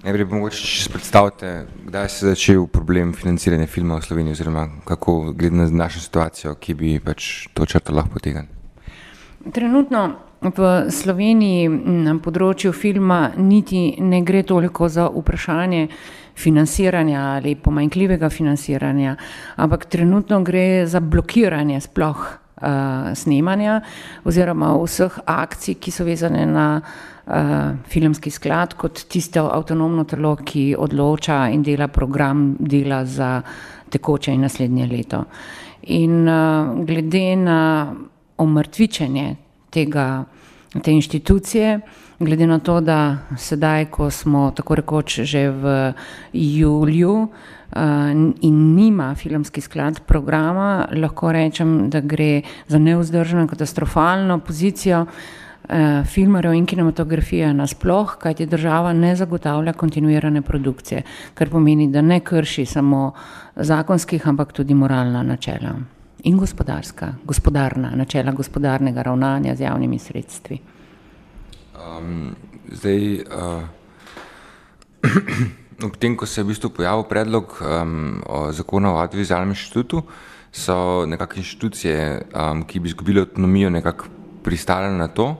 Najprej bi mogoče še predstavite, kdaj se je začel problem financiranja filma v Sloveniji oziroma kako glede na našo situacijo, ki bi pač to črto lahko potegnili. Trenutno v Sloveniji na področju filma niti ne gre toliko za vprašanje financiranja ali pomanjkljivega financiranja, ampak trenutno gre za blokiranje sploh uh, snemanja oziroma vseh akcij, ki so vezane na filmski sklad kot tisto avtonomno telo, ki odloča in dela program dela za tekoče in naslednje leto. In uh, glede na omrtvičenje tega, te inštitucije, glede na to, da sedaj, ko smo tako rekoč že v juliju uh, in nima filmski sklad programa, lahko rečem, da gre za neuzdržno katastrofalno pozicijo uh, filmarjev in kinematografije nasploh, kajti država ne zagotavlja kontinuirane produkcije, kar pomeni, da ne krši samo zakonskih, ampak tudi moralna načela in gospodarska, gospodarna načela gospodarnega ravnanja z javnimi sredstvi. Um, zdaj, uh, ob tem, ko se je v bistvu pojavil predlog um, o zakona o audiovizualnem inštitutu, so nekakšne inštitucije, um, ki bi izgubile avtonomijo, nekako pristale na to,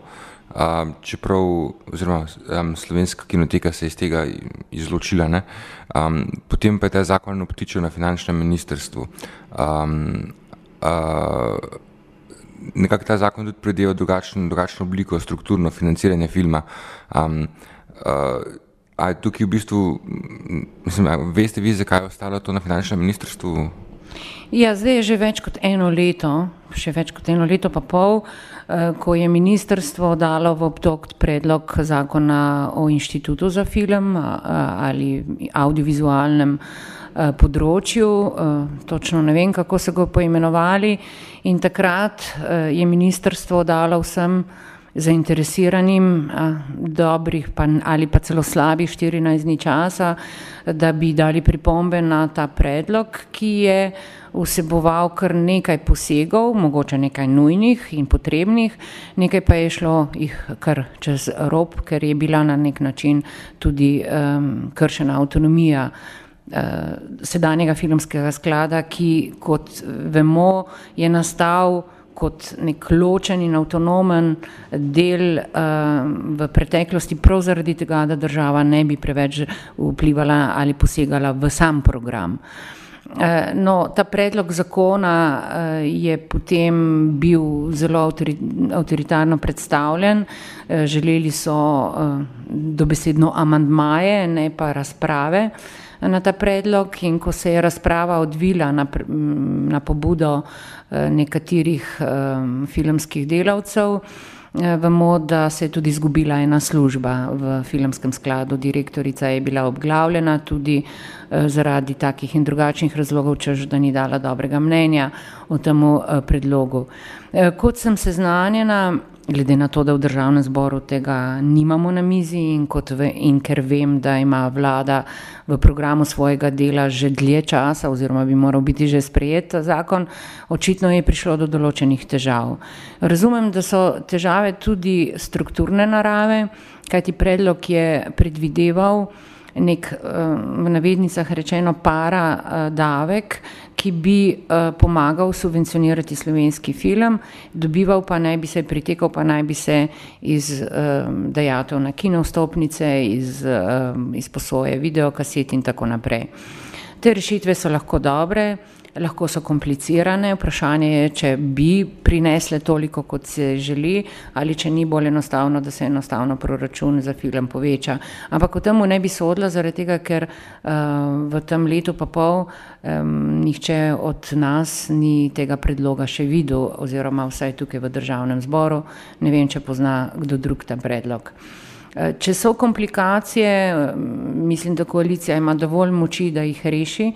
um, čeprav, oziroma um, slovenska kinoteka se je iz tega izločila, ne? Um, potem pa je ta zakon obtičil na finančnem ministrstvu. Um, uh, nekako ta zakon tudi predeva drugačno, drugačno obliko, strukturno financiranje filma. Um, uh, a je tukaj v bistvu, mislim, veste vi, zakaj je ostalo to na finančnem ministrstvu? Ja, zdaj je že več kot eno leto, še več kot eno leto pa pol, ko je ministrstvo dalo v obtok predlog zakona o inštitutu za film ali audiovizualnem področju, točno ne vem, kako so ga poimenovali, in takrat je ministrstvo dalo vsem zainteresiranim dobrih pa, ali pa celo slabih 14 dni časa, da bi dali pripombe na ta predlog, ki je vseboval kar nekaj posegov, mogoče nekaj nujnih in potrebnih, nekaj pa je šlo jih kar čez rob, ker je bila na nek način tudi um, kršena avtonomija uh, sedanjega filmskega sklada, ki, kot vemo, je nastal kot nek ločen in avtonomen del uh, v preteklosti, prav zaradi tega, da država ne bi preveč vplivala ali posegala v sam program. Eh, no, ta predlog zakona je potem bil zelo avtoritarno predstavljen. Želeli so dobesedno amandmaje, ne pa razprave na ta predlog in ko se je razprava odvila na, na pobudo eh, nekaterih filmskih delavcev, eh, vemo, da se je tudi izgubila ena služba v filmskem skladu. Direktorica je bila obglavljena tudi zaradi takih in drugačnih razlogov, čež da ni dala dobrega mnenja o temu predlogu. Kot sem seznanjena, glede na to, da v državnem zboru tega nimamo na mizi in, ve, in ker vem, da ima vlada v programu svojega dela že dlje časa oziroma bi moral biti že sprejet zakon, očitno je prišlo do določenih težav. Razumem, da so težave tudi strukturne narave, kajti predlog je predvideval, nek v navednicah rečeno para eh, davek, ki bi eh, pomagal subvencionirati slovenski film, dobival pa naj bi se, pritekal pa naj bi se iz dejatev na kinovstopnice, iz, iz posoje videokaset in tako naprej. Te rešitve so lahko dobre, lahko so komplicirane, vprašanje je, če bi prinesle toliko, kot se želi, ali če ni bolj enostavno, da se enostavno proračun za film poveča. Ampak o temu ne bi sodila, zaradi tega, ker uh, v tem letu pa pol um, nihče od nas ni tega predloga še videl, oziroma vsaj tukaj v državnem zboru, ne vem, če pozna kdo drug ta predlog. Eh, če so komplikacije, mislim, da koalicija ima dovolj moči, da jih reši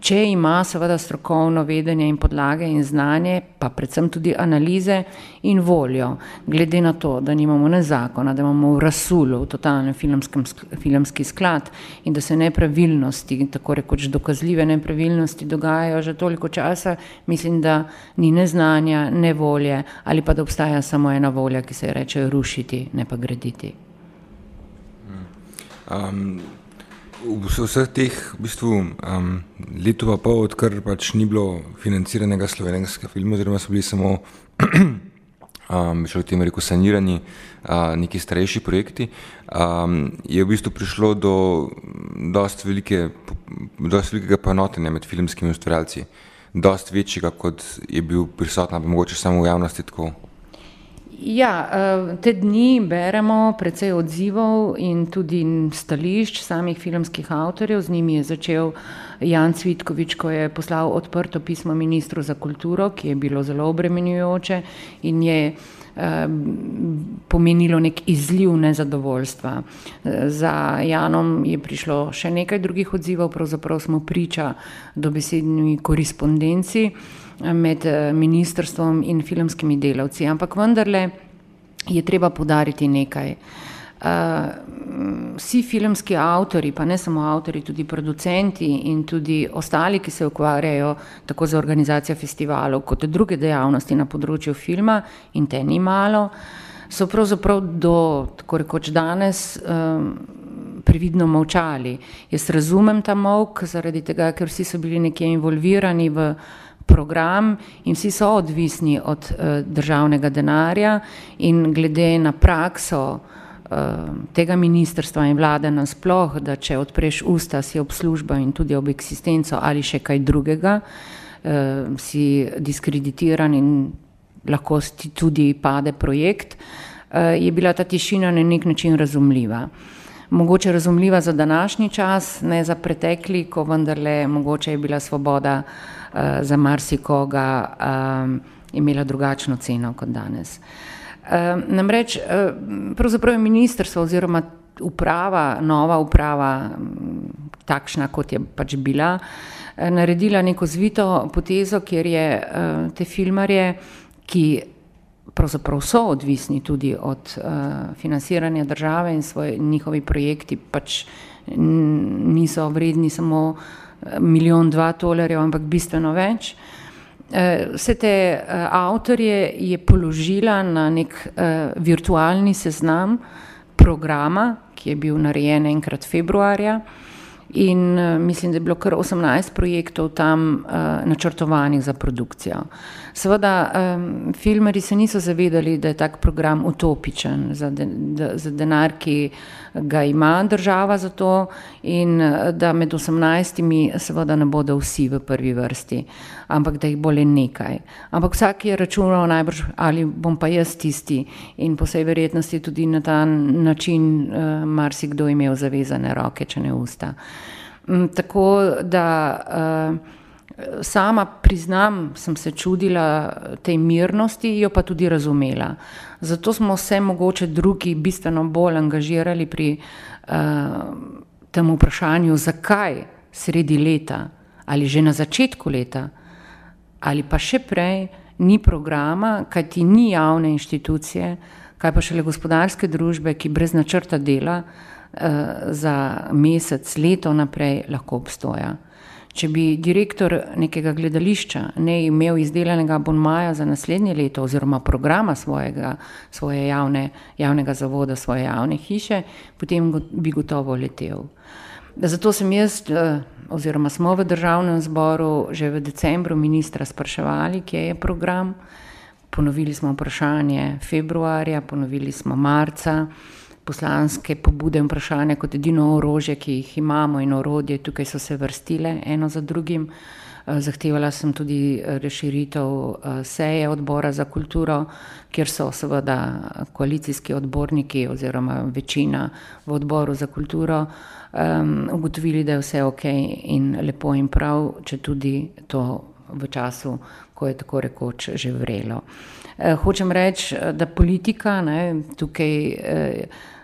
če ima seveda strokovno vedenje in podlage in znanje, pa predvsem tudi analize in voljo, glede na to, da nimamo ne zakona, da imamo v rasulu, v totalnem filmskem, filmski sklad in da se nepravilnosti, tako rekoč dokazljive nepravilnosti dogajajo že toliko časa, mislim, da ni ne znanja, ne volje ali pa da obstaja samo ena volja, ki se je reče rušiti, ne pa graditi. Um, v vseh teh v bistvu, um, letu pa pol, odkar pač ni bilo financiranega slovenskega filma, oziroma so bili samo um, še v tem reku sanirani uh, neki starejši projekti, um, je v bistvu prišlo do dost, velike, dost velikega ponotenja med filmskimi ustvarjalci, dost večjega, kot je bil prisoten, pa mogoče samo v javnosti tako. Ja, eh, te dni beremo precej odzivov in tudi stališč samih filmskih avtorjev. Z njimi je začel Jan Cvitkovič, ko je poslal odprto pismo ministru za kulturo, ki je bilo zelo obremenjujoče in je eh, pomenilo nek izliv nezadovoljstva. Za Janom je prišlo še nekaj drugih odzivov, pravzaprav smo priča dobesedni korespondenci med eh, ministrstvom in filmskimi delavci. Ampak vendarle je treba podariti nekaj. Uh, vsi filmski avtori, pa ne samo avtori, tudi producenti in tudi ostali, ki se ukvarjajo tako za organizacijo festivalov, kot druge dejavnosti na področju filma, in te ni malo, so pravzaprav do tako rekoč danes um, previdno molčali. Jaz razumem ta mok, zaradi tega, ker vsi so bili nekje involvirani v program in vsi so odvisni od uh, državnega denarja in glede na prakso uh, tega ministrstva in vlade nasploh, da če odpreš usta, si ob službo in tudi ob eksistenco ali še kaj drugega, uh, si diskreditiran in lahko ti tudi pade projekt, uh, je bila ta tišina na nek način razumljiva. Mogoče razumljiva za današnji čas, ne za pretekli, ko vendarle mogoče je bila svoboda uh, za marsikoga um, imela drugačno ceno kot danes. Um, namreč, pravzaprav je ministrstvo oziroma uprava, nova uprava, takšna kot je pač bila, naredila neko zvito potezo, kjer je te filmarje, ki pravzaprav so odvisni tudi od financiranja države in svoje, njihovi projekti pač niso vredni samo milijon, dva dolarjev, ampak bistveno več. Eh, vse te eh, avtorje je položila na nek eh, virtualni seznam programa, ki je bil narejen enkrat februarja in mislim, da je bilo kar 18 projektov tam načrtovanih za produkcijo. Seveda, um, filmari se niso zavedali, da je tak program utopičen za, de, da, za denar, ki ga ima država za to in da med 18. seveda ne bodo vsi v prvi vrsti, ampak da jih bo le nekaj. Ampak vsak je računal najbrž, ali bom pa jaz tisti in po vsej verjetnosti tudi na ta način uh, marsikdo imel zavezane roke, če ne usta. Um, tako da uh, Sama priznam, sem se čudila tej mirnosti, jo pa tudi razumela. Zato smo se mogoče drugi bistveno bolj angažirali pri uh, tem vprašanju, zakaj sredi leta ali že na začetku leta ali pa še prej ni programa, kaj ti ni javne inštitucije, kaj pa šele gospodarske družbe, ki brez načrta dela uh, za mesec, leto naprej lahko obstoja. Če bi direktor nekega gledališča ne imel izdelanega bonmaja za naslednje leto oziroma programa svojega, svoje javne, javnega zavoda, svoje javne hiše, potem bi gotovo letel. Zato sem jaz, eh, oziroma smo v državnem zboru že v decembru ministra spraševali, kje je program. Ponovili smo vprašanje februarja, ponovili smo marca poslanske pobude in vprašanja kot edino orožje, ki jih imamo in orodje, tukaj so se vrstile eno za drugim. Eh, zahtevala sem tudi eh, razširitev eh, seje odbora za kulturo, kjer so seveda koalicijski odborniki oziroma večina v odboru za kulturo um, ugotovili, da je vse ok in lepo in prav, če tudi to v času, ko je tako rekoč že vrelo. Hočem reči, da politika ne, tukaj. Eh,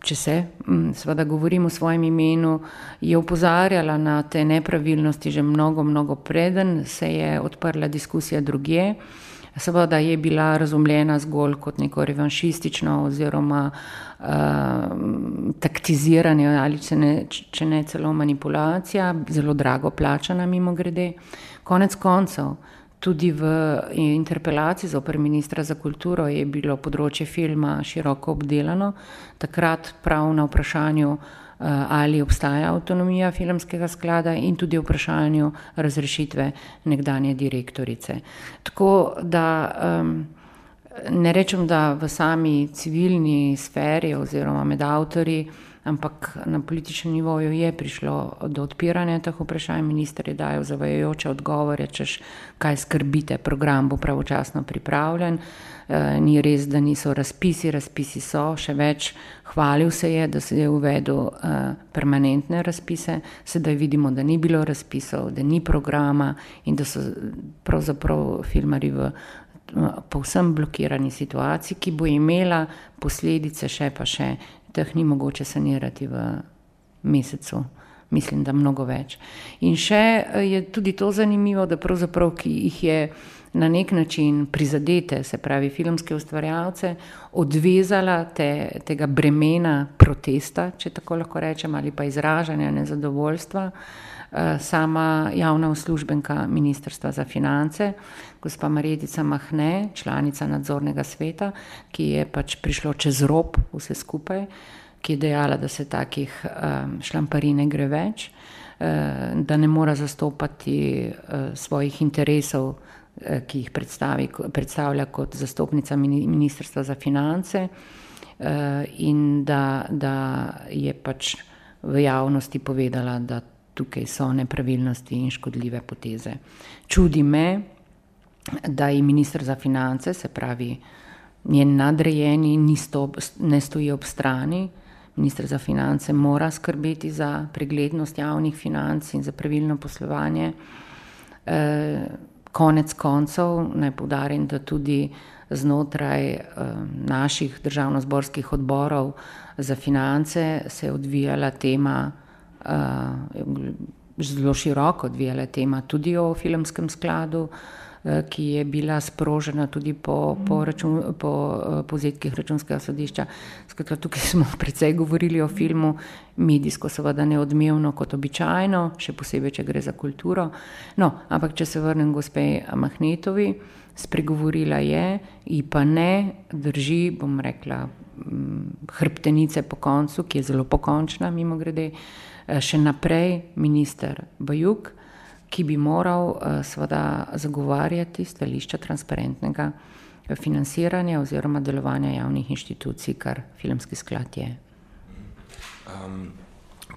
če se, mm, seveda govorim v svojem imenu, je opozarjala na te nepravilnosti že mnogo, mnogo preden se je odprla diskusija drugje. Seveda je bila razumljena zgolj kot neko revanšistično oziroma uh, taktiziranje ali če ne, če ne celo manipulacija, zelo drago plačana mimo grede. Konec koncev, Tudi v interpelaciji za opr ministra za kulturo je bilo področje filma široko obdelano. Takrat prav na vprašanju ali obstaja avtonomija filmskega sklada in tudi vprašanju razrešitve nekdanje direktorice. Tako da um, ne rečem, da v sami civilni sferi oziroma med avtori, ampak na političnem nivoju je prišlo do odpiranja teh vprašanj, minister je dajal zavajajoče odgovore, češ kaj skrbite, program bo pravočasno pripravljen. E, ni res, da niso razpisi, razpisi so, še več, hvalil se je, da se je uvedel e, permanentne razpise, sedaj vidimo, da ni bilo razpisov, da ni programa in da so pravzaprav filmari v povsem blokirani situaciji, ki bo imela posledice še pa še, teh ni mogoče sanirati v mesecu, mislim, da mnogo več. In še je tudi to zanimivo, da pravzaprav, ki jih je na nek način prizadete, se pravi filmske ustvarjalce, odvezala te, tega bremena protesta, če tako lahko rečem, ali pa izražanja nezadovoljstva, Eh, sama javna uslužbenka Ministrstva za finance, gospa Marjetica Mahne, članica nadzornega sveta, ki je pač prišlo čez rob vse skupaj, ki je dejala, da se takih šlamparij ne gre več, uh, da ne mora zastopati uh, svojih interesov, ki jih predstavi, predstavlja kot zastopnica Ministrstva za finance in da, da je pač v javnosti povedala, da tukaj so nepravilnosti in škodljive poteze. Čudi me, da je ministr za finance, se pravi njen nadrejeni, ne stoji ob strani. Ministr za finance mora skrbeti za preglednost javnih financ in za pravilno poslovanje. E, konec koncev naj podarim, da tudi znotraj e, naših državno-zborskih odborov za finance se je odvijala tema zelo široko odvijala tema tudi o filmskem skladu, uh, ki je bila sprožena tudi po, po, račun, po uh, povzetkih računskega sodišča. Skratka, tukaj smo precej govorili o filmu, medijsko seveda neodmevno kot običajno, še posebej, če gre za kulturo. No, ampak če se vrnem gospe Mahnetovi, spregovorila je, in pa ne drži, bom rekla, hrbtenice po koncu, ki je zelo pokončna, mimo grede, uh, Eh, še naprej minister Bajuk, ki bi moral eh, seveda zagovarjati stališča transparentnega eh, financiranja oziroma delovanja javnih inštitucij, kar filmski sklad je. Um,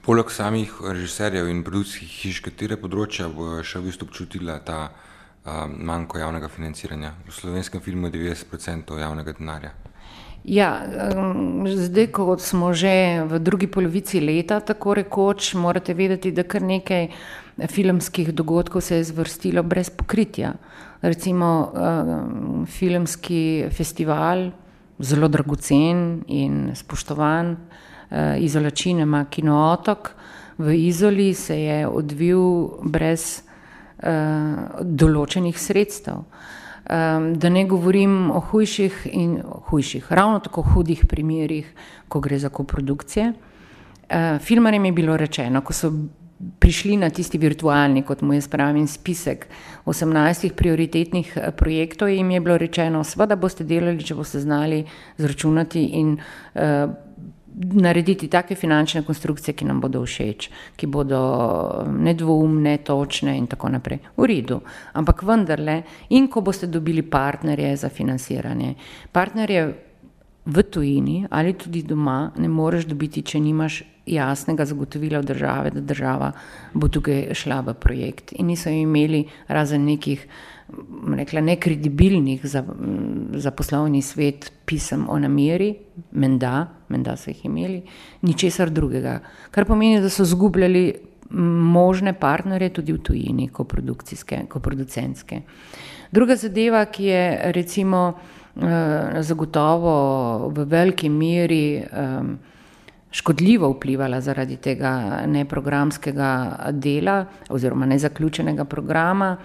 poleg samih režiserjev in produkcijskih hiš, katere področja bo še v bistvu občutila ta um, manjko javnega financiranja? V slovenskem filmu je 90% javnega denarja. Ja, zdaj, ko smo že v drugi polovici leta, tako rekoč, morate vedeti, da kar nekaj filmskih dogodkov se je zvrstilo brez pokritja. Recimo filmski festival, zelo dragocen in spoštovan, Izola Činema, Kinootok v Izoli se je odvil brez določenih sredstev. Um, da ne govorim o hujših in hujših, ravno tako hudih primerih, ko gre za koprodukcije. Uh, filmarjem je bilo rečeno, ko so prišli na tisti virtualni, kot mu je spravljen spisek 18 prioritetnih eh, projektov, jim je bilo rečeno, da boste delali, če boste znali zračunati in uh, narediti take finančne konstrukcije, ki nam bodo všeč, ki bodo nedvoumne, točne in tako naprej. V redu. Ampak vendarle, in ko boste dobili partnerje za financiranje, partnerje v tujini ali tudi doma, ne moreš dobiti, če nimaš jasnega zagotovila od države, da država bo tukaj šla v projekt. In niso imeli razen nekih rekla, nekredibilnih za, za poslovni svet pisem o nameri, menda, menda so jih imeli, ničesar drugega. Kar pomeni, da so zgubljali možne partnerje tudi v tujini, koprodukcijske, koproducentske. Druga zadeva, ki je recimo eh, zagotovo v veliki meri eh, škodljivo vplivala zaradi tega neprogramskega dela oziroma nezaključenega programa,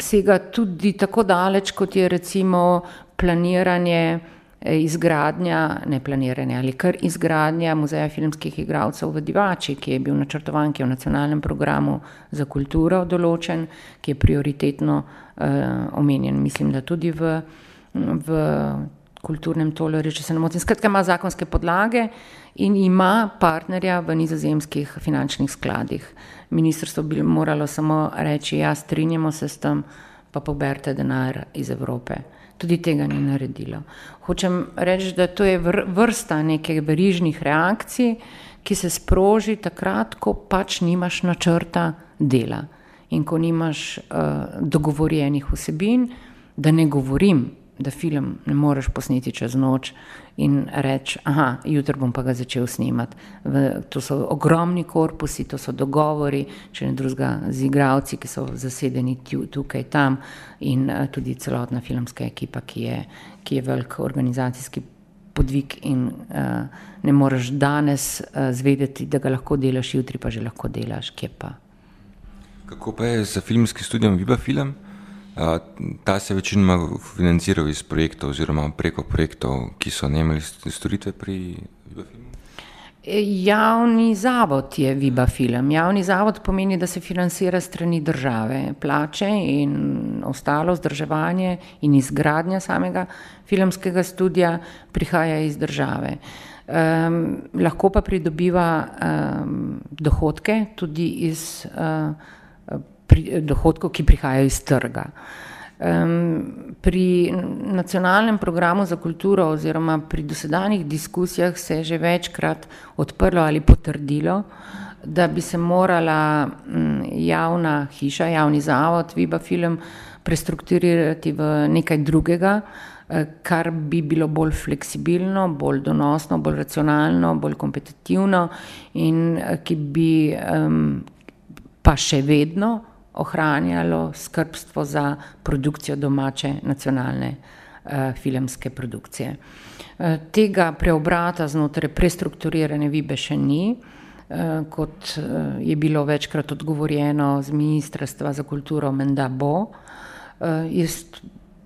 sega tudi tako daleč, kot je recimo planiranje eh, izgradnja, ne planiranje ali kar izgradnja muzeja filmskih igralcev v Divači, ki je bil načrtovan, ki je v nacionalnem programu za kulturo določen, ki je prioritetno uh, omenjen, mislim, da tudi v, v kulturnem tolerju, če se ne motim. Skratka, ima zakonske podlage in ima partnerja v nizozemskih finančnih skladih. Ministrstvo bi moralo samo reči, ja, strinjamo se s tem, pa poberte denar iz Evrope. Tudi tega ni naredilo. Hočem reči, da to je vrsta nekih verižnih reakcij, ki se sproži takrat, ko pač nimaš načrta dela in ko nimaš uh, dogovorjenih vsebin, da ne govorim da film ne moreš posneti čez noč in reči, ah, jutri bom pa ga začel snemati. V, to so ogromni korpusi, to so dogovori, če ne drugega, z igravci, ki so zasedeni tukaj in tam, in uh, tudi celotna filmska ekipa, ki je, ki je velik organizacijski podvig, in uh, ne moreš danes uh, zvedeti, da ga lahko delaš, jutri pa že lahko delaš, kje pa. Kako pa je z filmskim studiom Viva Film? Ta se večinoma financiral iz projektov oziroma preko projektov, ki so imeli storitve pri Vibafilmu. Javni zavod je Vibafilm. Javni zavod pomeni, da se financira strani države. Plače in ostalo vzdrževanje in izgradnja samega filmskega studia prihaja iz države. Um, lahko pa pridobiva um, dohodke tudi iz uh, pri, dohodkov, ki prihajajo iz trga. Um, pri nacionalnem programu za kulturo oziroma pri dosedanjih diskusijah se je že večkrat odprlo ali potrdilo, da bi se morala um, javna hiša, javni zavod, Viba Film prestrukturirati v nekaj drugega, uh, kar bi bilo bolj fleksibilno, bolj donosno, bolj racionalno, bolj kompetitivno in uh, ki bi um, pa še vedno ohranjalo skrbstvo za produkcijo domače nacionalne uh, filmske produkcije. Uh, tega preobrata znotraj prestrukturirane vibe še ni, uh, kot uh, je bilo večkrat odgovorjeno z Ministrstva za kulturo, menda bo. Uh, jaz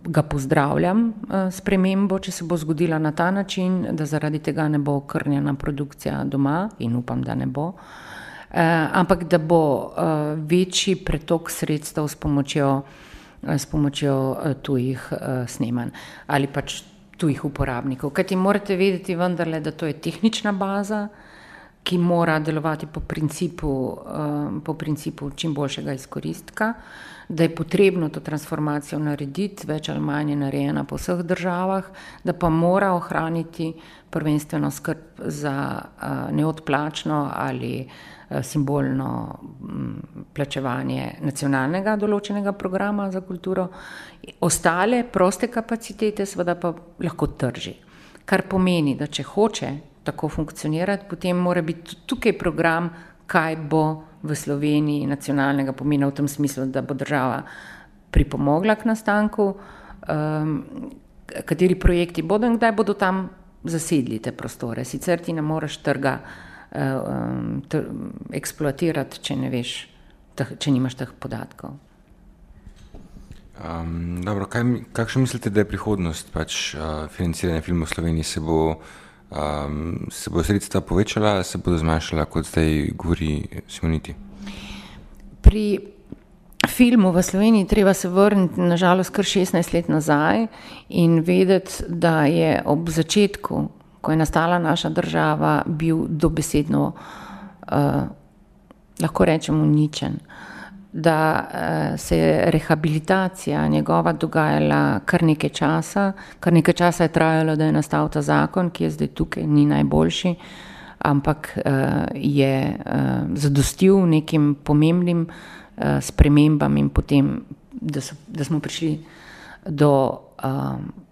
ga pozdravljam uh, spremembo, če se bo zgodila na ta način, da zaradi tega ne bo okrnjena produkcija doma in upam, da ne bo. Eh, ampak da bo uh, večji pretok sredstev s pomočjo, uh, s pomočjo tujih snemanj ali pač tujih uporabnikov. Kaj ti morate vedeti, vendarle, da to je tehnična baza, ki mora delovati po principu, po principu čim boljšega izkoristka, da je potrebno to transformacijo narediti, več ali manj je narejena po vseh državah, da pa mora ohraniti prvenstveno skrb za neodplačno ali Eh, simbolno mm, plačevanje nacionalnega določenega programa za kulturo, ostale proste kapacitete seveda pa lahko trži. Kar pomeni, da če hoče tako funkcionirati, potem mora biti tukaj program, kaj bo v Sloveniji nacionalnega pomena v tem smislu, da bo država pripomogla k nastanku, um, kateri projekti bodo in kdaj bodo tam zasedli te prostore. Sicer ti ne moreš trga um, eksploatirati, če ne veš, teh, če nimaš teh podatkov. Um, dobro, kaj, kakšno mislite, da je prihodnost pač, uh, financiranja filmov v Sloveniji? Se bo, um, se bo sredstva povečala, se bodo zmanjšala, kot zdaj govori Simoniti? Pri filmu v Sloveniji treba se vrniti, nažalost, kar 16 let nazaj in vedeti, da je ob začetku ko je nastala naša država, bil dobesedno, uh, lahko rečemo, uničen. Da uh, se je rehabilitacija njegova dogajala kar nekaj časa, kar nekaj časa je trajalo, da je nastal ta zakon, ki je zdaj tukaj, ni najboljši, ampak uh, je uh, zadostil nekim pomembnim uh, spremembam in potem, da, so, da smo prišli do. Uh,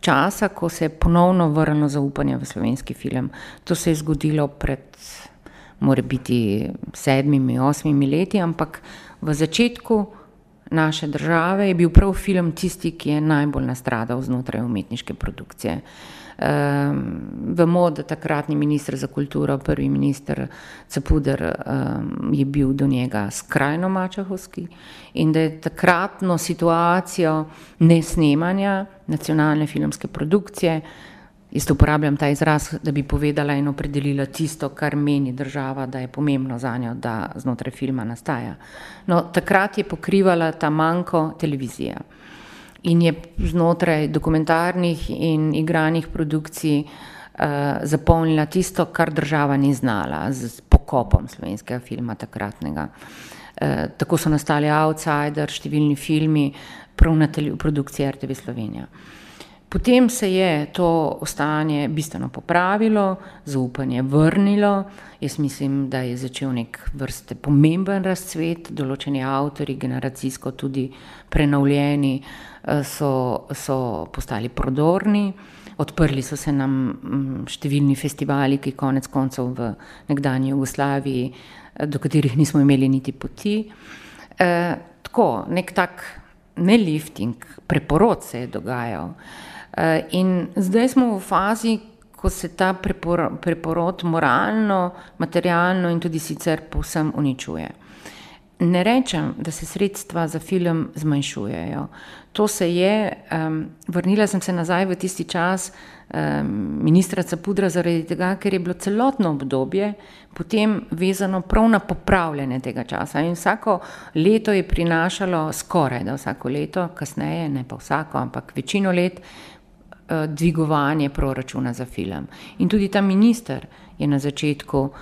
časa, ko se je ponovno vrnilo zaupanje v slovenski film. To se je zgodilo pred, more biti, sedmimi, osmimi leti, ampak v začetku naše države je bil prav film tisti, ki je najbolj nastradal znotraj umetniške produkcije. Um, vemo, da takratni ministr za kulturo, prvi minister Capuder, um, je bil do njega skrajno mačahovski in da je takratno situacijo nesnemanja nacionalne filmske produkcije, isto uporabljam ta izraz, da bi povedala in opredelila tisto, kar meni država, da je pomembno za njo, da znotraj filma nastaja. No, takrat je pokrivala ta manjko televizija. In je znotraj dokumentarnih in igranih produkcij uh, zapolnila tisto, kar država ni znala z pokopom slovenskega filma takratnega. Uh, tako so nastali Outsider, številni filmi, prav na produkciji RTV Slovenija. Potem se je to stanje bistveno popravilo, zaupanje vrnilo. Jaz mislim, da je začel nek vrste pomemben razcvet, določeni avtori, generacijsko tudi prenovljeni, eh, so, so postali prodorni. Odprli so se nam mm, številni festivali, ki konec koncev v nekdanji Jugoslaviji, eh, do katerih nismo imeli niti poti. E, tako, nek tak ne lifting, preporod se je dogajal. Eh, in zdaj smo v fazi, ko se ta prepor, preporod moralno, materialno in tudi sicer povsem uničuje. Ne rečem, da se sredstva za film zmanjšujejo. To se je, um, vrnila sem se nazaj v tisti čas um, ministra Capudra zaradi tega, ker je bilo celotno obdobje potem vezano prav na popravljanje tega časa. In vsako leto je prinašalo, skoraj da vsako leto, kasneje, ne pa vsako, ampak večino let, uh, dvigovanje proračuna za film. In tudi ta minister je na začetku uh,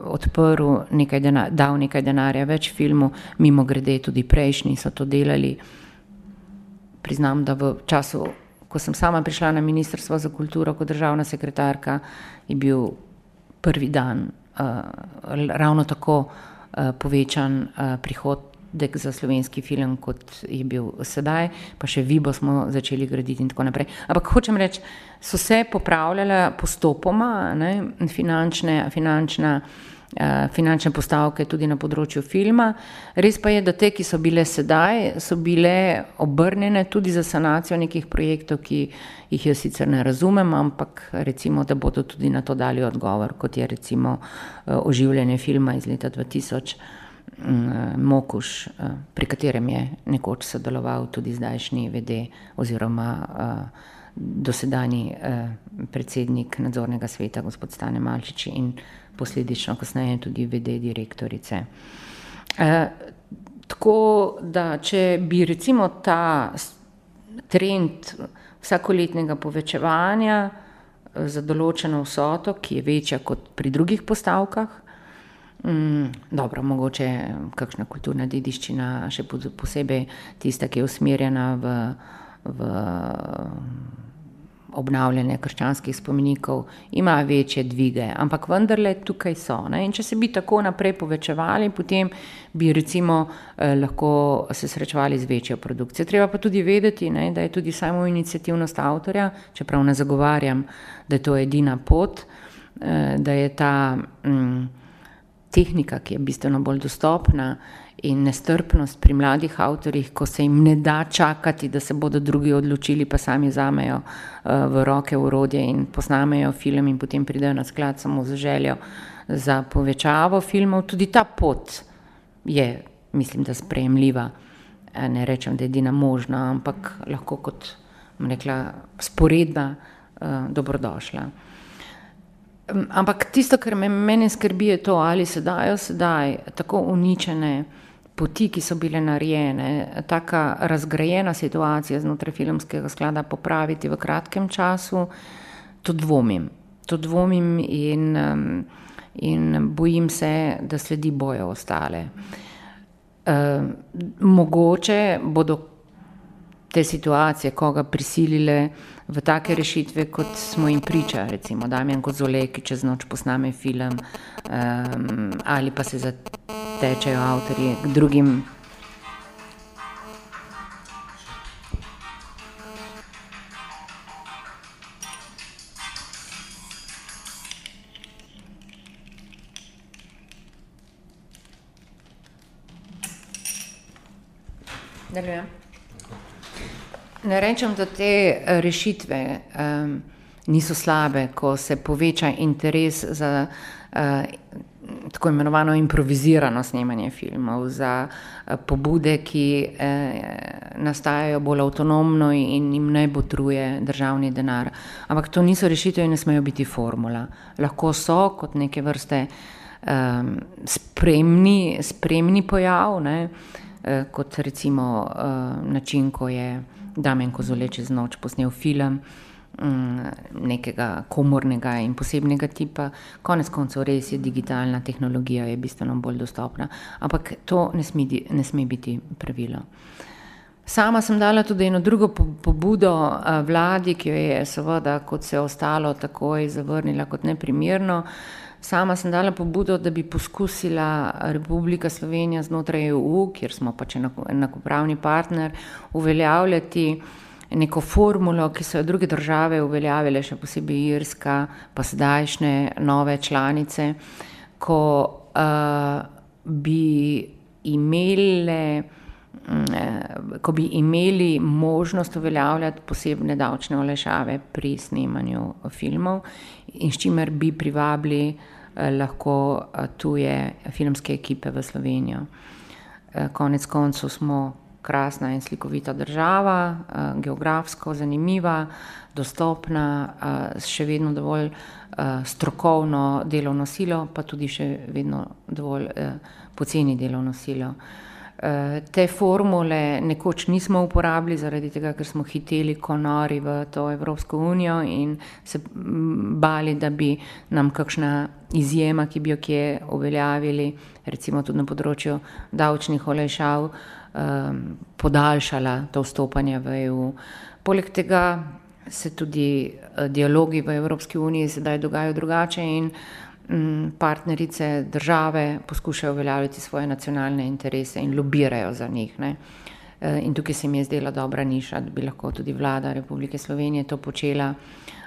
odprl nekaj denarja, dal nekaj denarja več filmu, mimo grede tudi prejšnji so to delali. Priznam, da v času, ko sem sama prišla na Ministrstvo za kulturo kot državna sekretarka, je bil prvi dan uh, ravno tako uh, povečan uh, prihod dek za slovenski film, kot je bil sedaj, pa še Vibo smo začeli graditi in tako naprej. Ampak hočem reči, so se popravljale postopoma ne, finančne, finančna, uh, finančne postavke tudi na področju filma. Res pa je, da te, ki so bile sedaj, so bile obrnjene tudi za sanacijo nekih projektov, ki jih jaz sicer ne razumem, ampak recimo, da bodo tudi na to dali odgovor, kot je recimo uh, oživljanje filma iz leta 2000. Mm, Mokuš, eh, pri katerem je nekoč sodeloval tudi zdajšnji VD oziroma eh, dosedani eh, predsednik nadzornega sveta, gospod Stane Malčič in posledično kasneje tudi VD direktorice. Tako da, če bi recimo ta trend vsakoletnega povečevanja za določeno vsoto, ki je večja kot pri drugih postavkah, Mm, dobro, mogoče kakšna kulturna dediščina, še posebej tista, ki je usmerjena v, v obnavljanje krščanskih spomenikov, ima večje dvige, ampak vendarle tukaj so. Ne? In če se bi tako naprej povečevali, potem bi recimo eh, lahko se srečevali z večjo produkcijo. Treba pa tudi vedeti, ne, da je tudi samo inicijativnost avtorja, čeprav ne zagovarjam, da je to edina pot, eh, da je ta. Mm, tehnika, ki je bistveno bolj dostopna, in nestrpnost pri mladih avtorjih, ko se jim ne da čakati, da se bodo drugi odločili, pa sami zamejo uh, v roke urodje in posnamejo film, in potem pridejo na sklad samo z željo za povečavo filmov. Tudi ta pot je, mislim, da sprejemljiva. Eh, ne rečem, da je edina možna, ampak lahko kot rekla, sporedna, uh, dobrodošla. Ampak tisto, kar me meni skrbi, je to, ali se dajo sedaj tako uničene poti, ki so bile narejene, tako razgrajena situacija znotraj filmskega sklada popraviti v kratkem času. To dvomim. To dvomim in, in bojim se, da sledi boje ostale. Mogoče bodo te situacije koga prisilile v take rešitve, kot smo jim priča, recimo Damien Kozole, ki čez noč posname film um, ali pa se zatečejo avtorji k drugim. Ne rečem, da te eh, rešitve um, niso slabe, ko se poveča interes za uh, tako imenovano improvizirano snemanje filmov, za uh, pobude, ki uh, nastajajo bolj avtonomno in jim ne botruje državni denar. Ampak to niso rešitve in ne smejo biti formula. Lahko so kot neke vrste um, spremni, spremni pojav. Ne? kot recimo način, ko je Damien Kozole čez noč posnel film. Nekega komornega in posebnega tipa, konec koncev, res je digitalna tehnologija, je bistveno bolj dostopna, ampak to ne sme, ne sme biti pravilo. Sama sem dala tudi eno drugo pobudo vladi, ki jo je seveda, kot vse ostalo, takoj zavrnila kot neprimerno. Sama sem dala pobudo, da bi poskusila Republika Slovenija znotraj EU, kjer smo pač enakopravni partner, uveljavljati neko formulo, ki so jo druge države uveljavile, še posebej Irska, pa sedajšnje nove članice, ko bi imele, ko bi imeli možnost uveljavljati posebne davčne olajšave pri snemanju filmov in s čimer bi privabili lahko tuje filmske ekipe v Slovenijo. Konec koncev smo krasna in slikovita država, geografsko zanimiva, dostopna, s še vedno dovolj strokovno delovno silo, pa tudi še vedno dovolj poceni delovno silo. Te formule nekoč nismo uporabili, zaradi tega, ker smo hiteli ko nori v to Evropsko unijo in se bali, da bi nam kakšna izjema, ki bi jo kje uveljavili, recimo tudi na področju davčnih olajšav, podaljšala to vstopanje v EU. Poleg tega se tudi dialogi v Evropski uniji sedaj dogajajo drugače in partnerice države poskušajo uveljavljati svoje nacionalne interese in lobirajo za njih, ne. In tukaj se mi je zdela dobra niša, da bi lahko tudi Vlada Republike Slovenije to počela,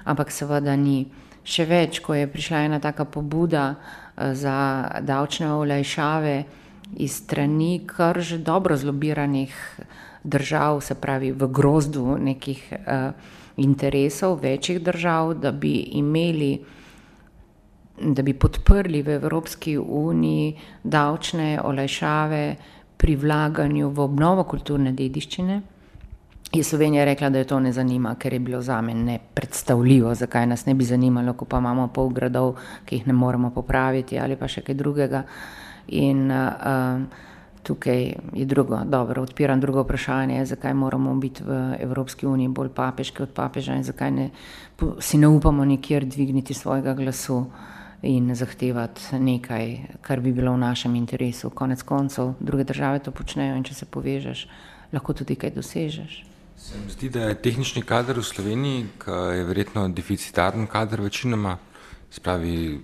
ampak seveda ni. Še več, ko je prišla ena taka pobuda za davčne olajšave iz strani kar že dobro zlobiranih držav, se pravi v grozdu nekih interesov večjih držav, da bi imeli, da bi podprli v Evropski uniji davčne olajšave pri vlaganju v obnovo kulturne dediščine, je Slovenija rekla, da jo to ne zanima, ker je bilo zame nepredstavljivo, zakaj nas ne bi zanimalo, ko pa imamo pol gradov, ki jih ne moremo popraviti, ali pa še kaj drugega. In tukaj je drugo, dobro, odpiram drugo vprašanje, zakaj moramo biti v Evropski uniji bolj papeški od papeža in zakaj ne si ne upamo nikjer dvigniti svojega glasu in zahtevati nekaj, kar bi bilo v našem interesu. Konec koncev druge države to počnejo, in če se povežeš, lahko tudi kaj dosežeš. Se mi zdi, da je tehnični kader v Sloveniji, ke je verjetno deficitaren kader večinoma, se pravi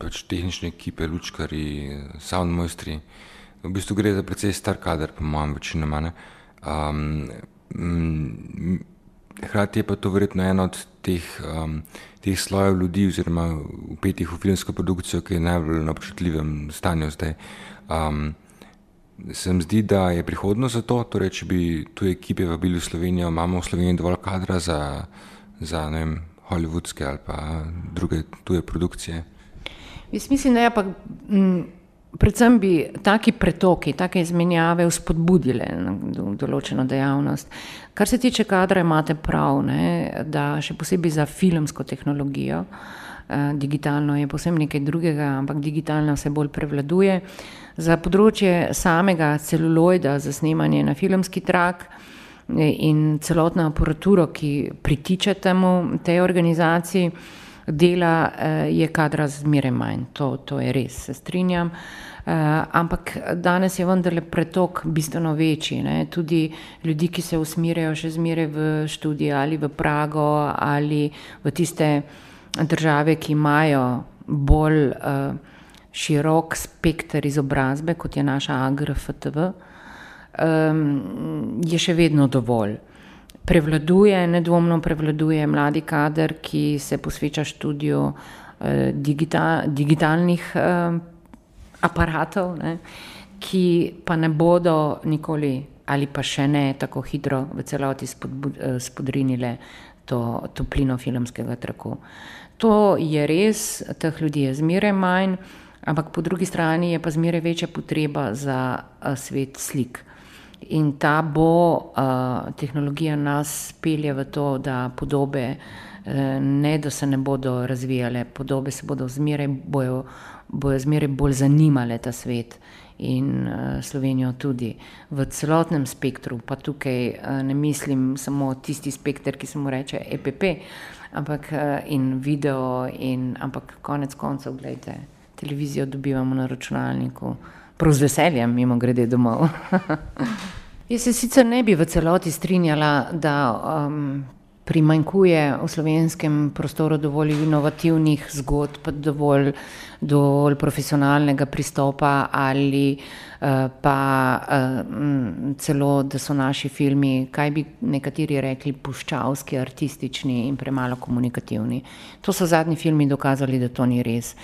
pač tehnične ekipe, lučkarji, savnd mojstri, v bistvu gre za precej star kader po mojem večinoma, ne. hkrati je pa to verjetno ena od teh teh slojev ljudi oziroma vpetih v filmsko produkcijo, ki je najbolj na občutljivem stanju zdaj. Se mi zdi, da je prihodnost za to, torej če bi tuje ekipe vabili v Slovenijo, imamo v Sloveniji dovolj kadra za, za, ne vem, hollywoodske ali pa druge tuje produkcije? Jaz mislim, da je pa predvsem bi taki pretoki, take izmenjave vzpodbudile določeno dejavnost. Kar se tiče kadra, imate prav, ne, da še posebej za filmsko tehnologijo, digitalno je povsem nekaj drugega, ampak digitalna vse bolj prevladuje. Za področje samega celuloida za snemanje na filmski trak in celotno aparaturo, ki pritiče temu, tej organizaciji, dela je kadra zmeraj manj, to, to je res, se strinjam. Ampak danes je vendarle pretok bistveno večji, ne, tudi ljudi, ki se usmerjajo še zmeraj v študij ali v Prago ali v tiste države, ki imajo bolj širok spekter izobrazbe, kot je naša AGRFTV, je še vedno dovolj. Prevladuje, nedvomno prevladuje mladi kader, ki se posveča študiju digitalnih aparatov, ne, ki pa ne bodo nikoli ali pa še ne tako hitro v celoti spodrinile to toplino filmskega traku. To je res, teh ljudi je zmeraj manj, ampak po drugi strani je pa zmeraj večja potreba za svet slik. In ta bo, tehnologija nas pelje v to, da podobe ne da se ne bodo razvijale, podobe se bodo zmeraj bojo bojo zmeraj bolj zanimale ta svet in uh, Slovenijo tudi. V celotnem spektru, pa tukaj uh, ne mislim samo tisti spektr, ki se mu reče EPP, ampak uh, in video, in, ampak konec koncev, gledajte, televizijo dobivamo na računalniku, prav z veseljem, mimo grede domov. Jaz se sicer ne bi v celoti strinjala, da um, primanjkuje v slovenskem prostoru dovolj inovativnih zgodb, dovolj, dovolj profesionalnega pristopa ali uh, pa uh, celo, da so naši filmi, kaj bi nekateri rekli, puščavski, artistični in premalo komunikativni. To so zadnji filmi dokazali, da to ni res.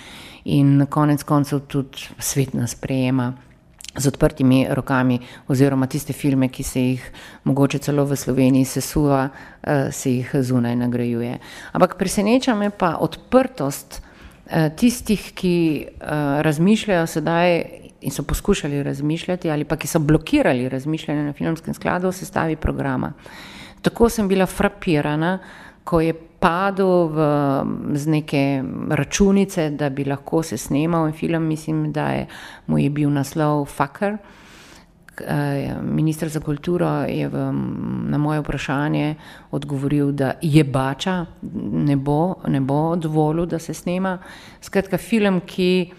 In konec koncev tudi svet nas prejema z odprtimi rokami, oziroma tiste filme, ki se jih mogoče celo v Sloveniji sesuva, eh, se jih zunaj nagrajuje. Ampak preseneča me pa odprtost eh, tistih, ki eh, razmišljajo sedaj in so poskušali razmišljati, ali pa ki so blokirali razmišljanje na filmskem skladu o sestavi programa. Tako sem bila frapirana, ko je padel v, z neke računice, da bi lahko se snemal in film, mislim, da je, mu je bil naslov Fakar. Ministr za kulturo je v, na moje vprašanje odgovoril, da je bača, ne bo, ne bo dovolil, da se snema. Skratka, film, ki,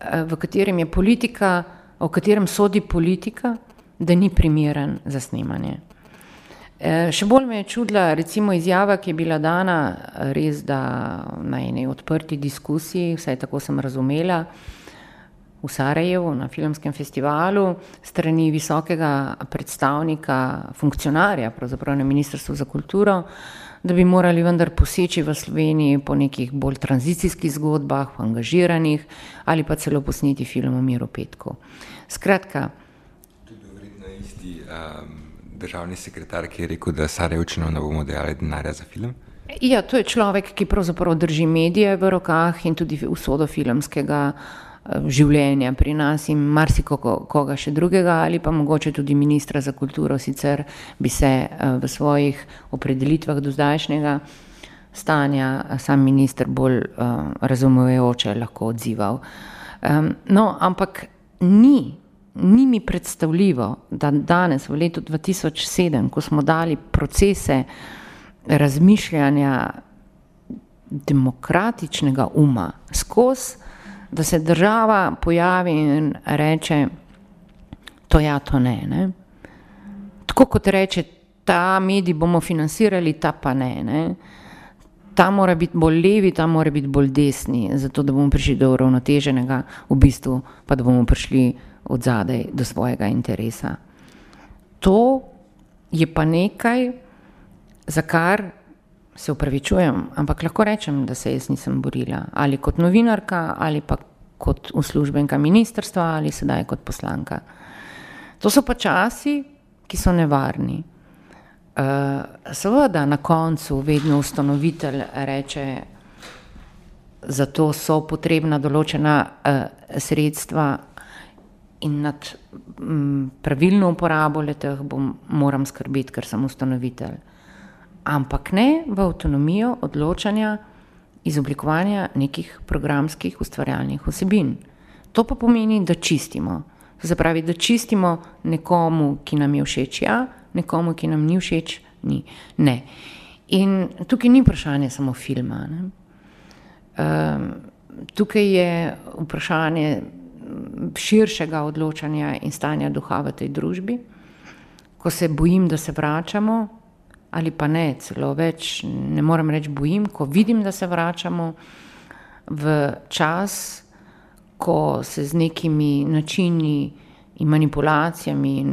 v katerem je politika, o katerem sodi politika, da ni primeren za snemanje. Eh, še bolj me je čudila recimo izjava, ki je bila dana res da na eni odprti diskusiji, vsaj tako sem razumela, v Sarajevu na filmskem festivalu strani visokega predstavnika, funkcionarja, pravzaprav na Ministrstvu za kulturo, da bi morali vendar poseči v Sloveniji po nekih bolj tranzicijskih zgodbah, angažiranih ali pa celo posneti film o Miru Petku. Skratka. Tudi verjetno isti. Um državni sekretar, ki je rekel, da Sarajevčino ne bomo dejali denarja za film? Ja, to je človek, ki pravzaprav drži medije v rokah in tudi usodo filmskega eh, življenja pri nas in marsikoga še drugega ali pa mogoče tudi ministra za kulturo, sicer bi se eh, v svojih opredelitvah do zdajšnjega stanja eh, sam minister bolj razumevajoče lahko odzival. No, ampak ni ni mi predstavljivo, da danes, v letu 2007, ko smo dali procese razmišljanja demokratičnega uma skozi, da se država pojavi in reče, to ja, to ne. ne? Tako kot reče, ta medij bomo financirali, ta pa ne. ne? Ta mora biti bolj levi, ta mora biti bolj desni, zato da bomo prišli do uravnoteženega, v bistvu pa da bomo prišli od zadaj do svojega interesa. To je pa nekaj, za kar se upravičujem, ampak lahko rečem, da se jaz nisem borila ali kot novinarka, ali pa kot uslužbenka ministrstva, ali sedaj kot poslanka. To so pa časi, ki so nevarni. Uh, seveda na koncu vedno ustanovitelj reče, to so potrebna določena uh, sredstva, in nad m, pravilno uporabo leteh moram skrbeti, ker sem ustanovitelj. Ampak ne v avtonomijo odločanja izoblikovanja nekih programskih ustvarjalnih vsebin. To pa pomeni, da čistimo. To se pravi, da čistimo nekomu, ki nam je všeč, ja, nekomu, ki nam ni všeč, ni. Ne. In tukaj ni vprašanje samo filma. Um, tukaj je vprašanje širšega odločanja in stanja duha v tej družbi, ko se bojim, da se vračamo, ali pa ne, celo več, ne morem reči bojim, ko vidim, da se vračamo v čas, ko se z nekimi načini in manipulacijami in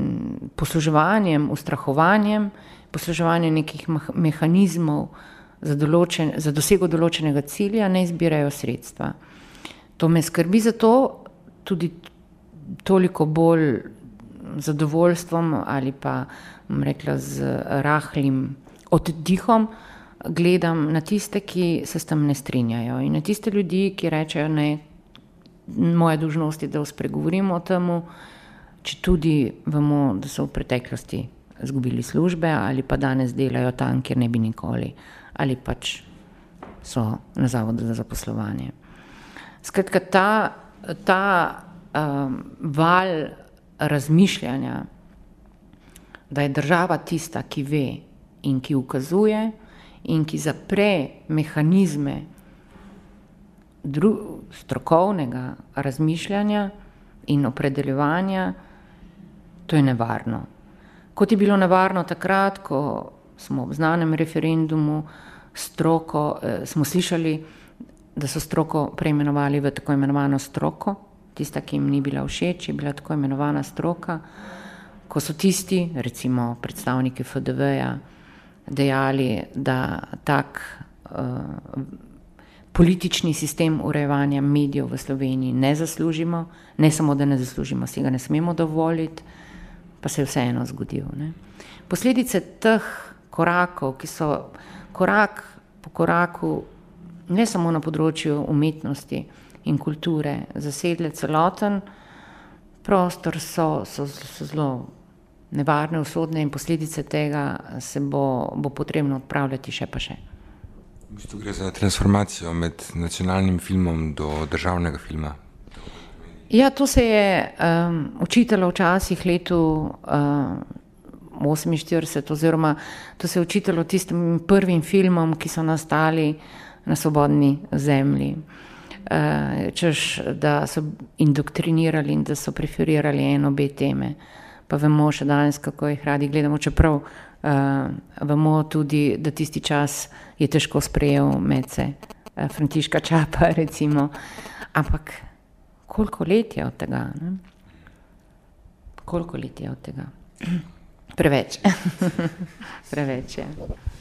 posluževanjem, ustrahovanjem, posluževanjem nekih mehanizmov za, določen, za dosego določenega cilja ne izbirajo sredstva. To me skrbi zato, tudi toliko bolj zadovoljstvom ali pa rekla, z rahlim oddihom gledam na tiste, ki se s tem ne strinjajo. In na tiste ljudi, ki rečejo, ne, moja dužnost je, da spregovorimo o tem, če tudi vemo, da so v preteklosti izgubili službe ali pa danes delajo tam, kjer ne bi nikoli. Ali pač so na zavodu za zaposlovanje. Skratka, ta ta um, val razmišljanja, da je država tista, ki ve in ki ukazuje in ki zapre mehanizme strokovnega razmišljanja in opredeljevanja, to je nevarno. Kot je bilo nevarno takrat, ko smo ob znanem referendumu stroko, eh, smo slišali, da so stroko preimenovali v tako imenovano stroko, tista, ki jim ni bila všeč, je bila tako imenovana stroka, ko so tisti, recimo predstavniki FDV-ja, dejali, da tak uh, politični sistem urejevanja medijev v Sloveniji ne zaslužimo, ne samo, da ne zaslužimo, si ga ne smemo dovoliti, pa se je vseeno zgodil. Ne. Posledice teh korakov, ki so korak po koraku, ne samo na področju umetnosti in kulture, zasedle celoten prostor, so, so, so zelo nevarne, usodne in posledice tega se bo, bo potrebno odpravljati še pa še. V bistvu gre za transformacijo med nacionalnim filmom do državnega filma. Ja, to se je um, učitalo včasih letu um, 48, oziroma to se je učitalo tistim prvim filmom, ki so nastali na svobodni zemlji. Uh, češ, da so indoktrinirali in da so preferirali eno obe teme. Pa vemo še danes, kako jih radi gledamo. Čeprav uh, vemo tudi, da tisti čas je težko sprejel medse, uh, Františka Čapa, recimo. Ampak koliko let je od tega? Ne? Koliko let je od tega? Preveč. Preveč je. Ja.